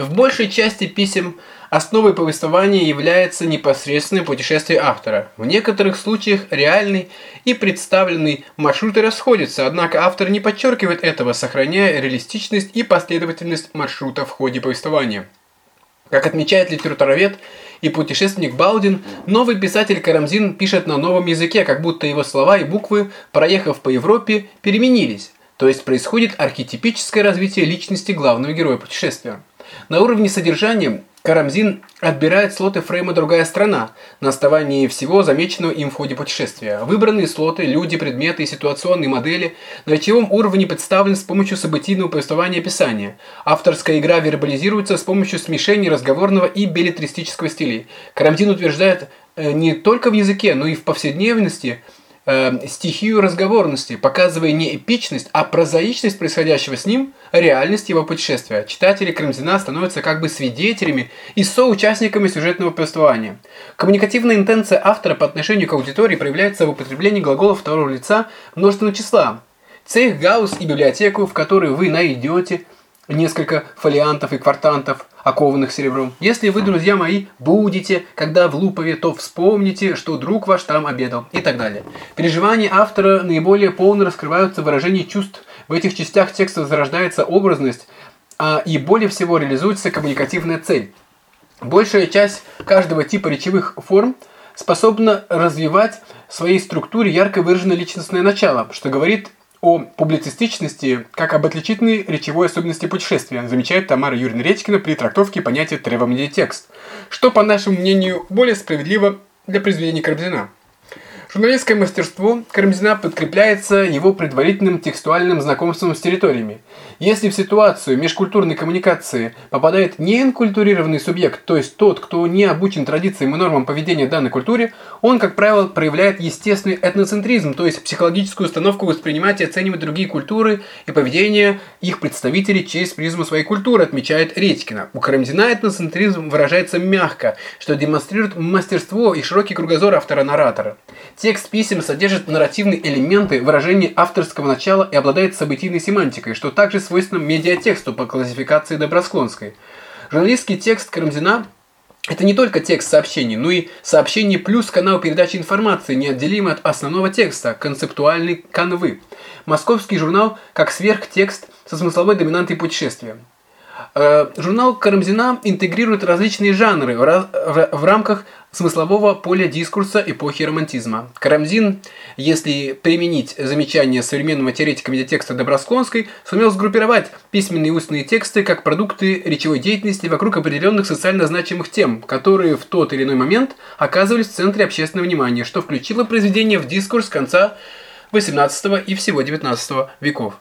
В большей части писем основой повествования является непосредственное путешествие автора. В некоторых случаях реальный и представленный маршруты расходятся, однако автор не подчеркивает этого, сохраняя реалистичность и последовательность маршрута в ходе повествования. Как отмечает литературовед и путешественник Балдин, новый писатель Карамзин пишет на новом языке, как будто его слова и буквы, проехав по Европе, переменились. То есть происходит архетипическое развитие личности главного героя путешествия. На уровне содержания Карамзин отбирает слоты фрейма «Другая страна» на основании всего замеченного им в ходе путешествия. Выбранные слоты, люди, предметы и ситуационные модели на речевом уровне представлены с помощью событийного повествования и описания. Авторская игра вербализируется с помощью смешения разговорного и беллетристического стилей. Карамзин утверждает э, не только в языке, но и в повседневности – э, стихию разговорности, показывая не эпичность, а прозаичность происходящего с ним, реальность его путешествия. Читатели Карамзина становятся как бы свидетелями и соучастниками сюжетного повествования. Коммуникативная интенция автора по отношению к аудитории проявляется в употреблении глаголов второго лица множественного числа. Цех, гаусс и библиотеку, в которой вы найдете несколько фолиантов и квартантов, окованных серебром. Если вы, друзья мои, будете, когда в Лупове, то вспомните, что друг ваш там обедал и так далее. Переживания автора наиболее полно раскрываются в выражении чувств. В этих частях текста зарождается образность, а и более всего реализуется коммуникативная цель. Большая часть каждого типа речевых форм способна развивать в своей структуре ярко выраженное личностное начало, что говорит о публицистичности как об отличительной речевой особенности путешествия, замечает Тамара Юрьевна Редькина при трактовке понятия «требомедиатекст», что, по нашему мнению, более справедливо для произведения Карамзина. Журналистское мастерство Карамзина подкрепляется его предварительным текстуальным знакомством с территориями. Если в ситуацию межкультурной коммуникации попадает неинкультурированный субъект, то есть тот, кто не обучен традициям и нормам поведения данной культуре, он, как правило, проявляет естественный этноцентризм, то есть психологическую установку воспринимать и оценивать другие культуры и поведение их представителей через призму своей культуры, отмечает Редькина. У Карамзина этноцентризм выражается мягко, что демонстрирует мастерство и широкий кругозор автора-наратора. Текст писем содержит нарративные элементы выражения авторского начала и обладает событийной семантикой, что также свойственно медиатексту по классификации Добросклонской. Журналистский текст Карамзина – это не только текст сообщений, но и сообщение плюс канал передачи информации, неотделимый от основного текста, концептуальной канвы. Московский журнал как сверхтекст со смысловой доминантой путешествия. Э, журнал Карамзина интегрирует различные жанры в рамках смыслового поля дискурса эпохи романтизма. Карамзин, если применить замечания современного теоретика медиатекста Добросконской, сумел сгруппировать письменные и устные тексты как продукты речевой деятельности вокруг определенных социально значимых тем, которые в тот или иной момент оказывались в центре общественного внимания, что включило произведение в дискурс конца XVIII и всего XIX веков.